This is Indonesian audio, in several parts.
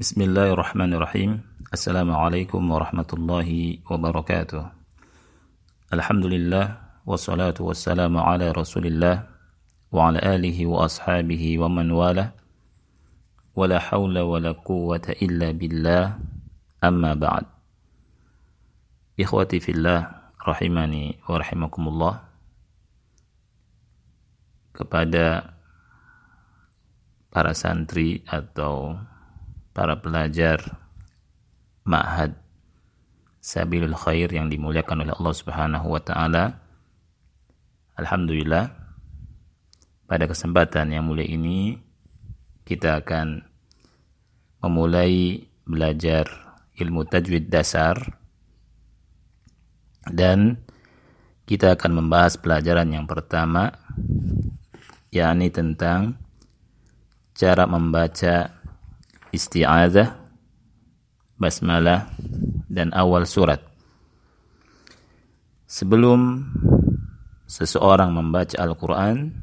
بسم الله الرحمن الرحيم السلام عليكم ورحمة الله وبركاته الحمد لله والصلاة والسلام على رسول الله وعلى آله وأصحابه ومن والاه ولا حول ولا قوة إلا بالله أما بعد إخوتي في الله رحماني ورحمكم الله kepada para santri atau para pelajar Ma'had Sabilul Khair yang dimuliakan oleh Allah Subhanahu wa taala. Alhamdulillah pada kesempatan yang mulia ini kita akan memulai belajar ilmu tajwid dasar dan kita akan membahas pelajaran yang pertama yakni tentang cara membaca isti'adzah, basmalah, dan awal surat. Sebelum seseorang membaca Al-Quran,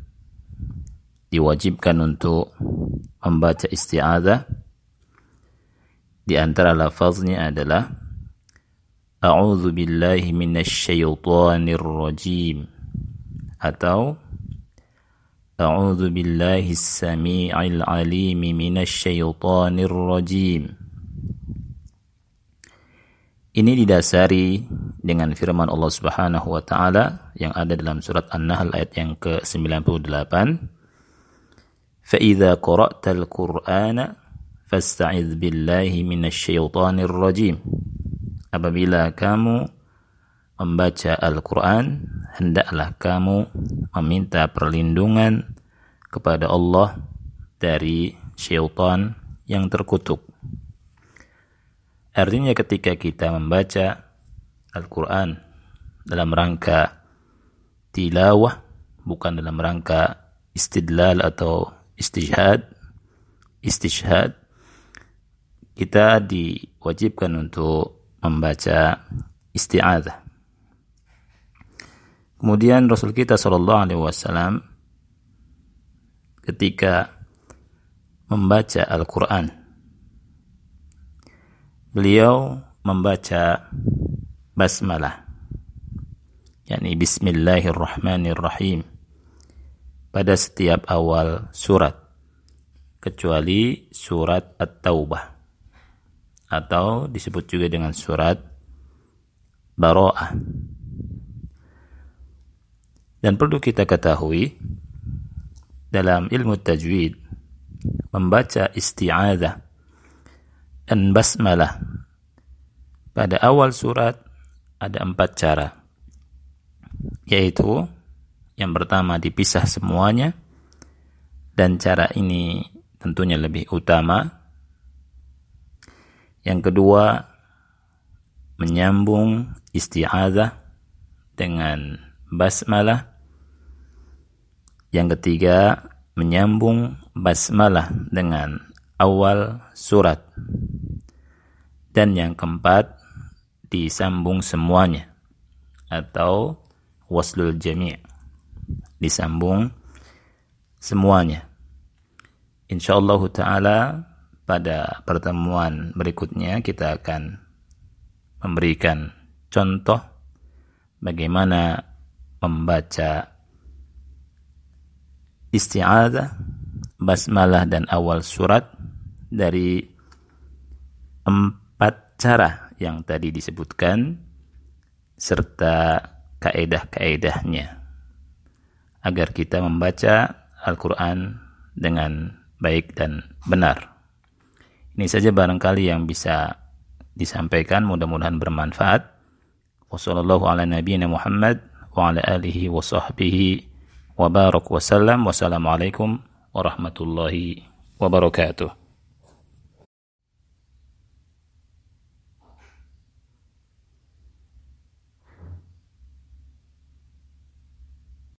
diwajibkan untuk membaca isti'adzah. Di antara lafaznya adalah A'udzu billahi minasyaitonir rajim atau أعوذ بالله السميع العليم من الشيطان الرجيم Ini didasari dengan firman Allah Subhanahu wa taala yang ada dalam surat An-Nahl ayat yang ke-98. فَإِذَا قَرَأْتَ الْقُرْآنَ فَاسْتَعِذْ بِاللَّهِ مِنَ الشَّيْطَانِ الرَّجِيمِ Apabila kamu membaca Al-Quran, hendaklah kamu meminta perlindungan kepada Allah dari syaitan yang terkutuk. Artinya ketika kita membaca Al-Quran dalam rangka tilawah, bukan dalam rangka istidlal atau istijhad, istishhad, kita diwajibkan untuk membaca isti'adah Kemudian Rasul kita Shallallahu Alaihi Wasallam ketika membaca Al-Quran, beliau membaca basmalah, yakni Bismillahirrahmanirrahim pada setiap awal surat, kecuali surat At-Taubah atau disebut juga dengan surat Baro'ah dan perlu kita ketahui dalam ilmu tajwid membaca isti'adzah dan basmalah pada awal surat ada empat cara. Yaitu yang pertama dipisah semuanya dan cara ini tentunya lebih utama. Yang kedua menyambung isti'adzah dengan basmalah. Yang ketiga, menyambung basmalah dengan awal surat. Dan yang keempat, disambung semuanya atau waslul jami' disambung semuanya. Insyaallah taala pada pertemuan berikutnya kita akan memberikan contoh bagaimana membaca isti'adzah, basmalah dan awal surat dari empat cara yang tadi disebutkan serta kaedah-kaedahnya agar kita membaca Al-Quran dengan baik dan benar. Ini saja barangkali yang bisa disampaikan mudah-mudahan bermanfaat. Wassalamualaikum وعلى آله وصحبه وبارك وسلم. والسلام عليكم ورحمة الله وبركاته.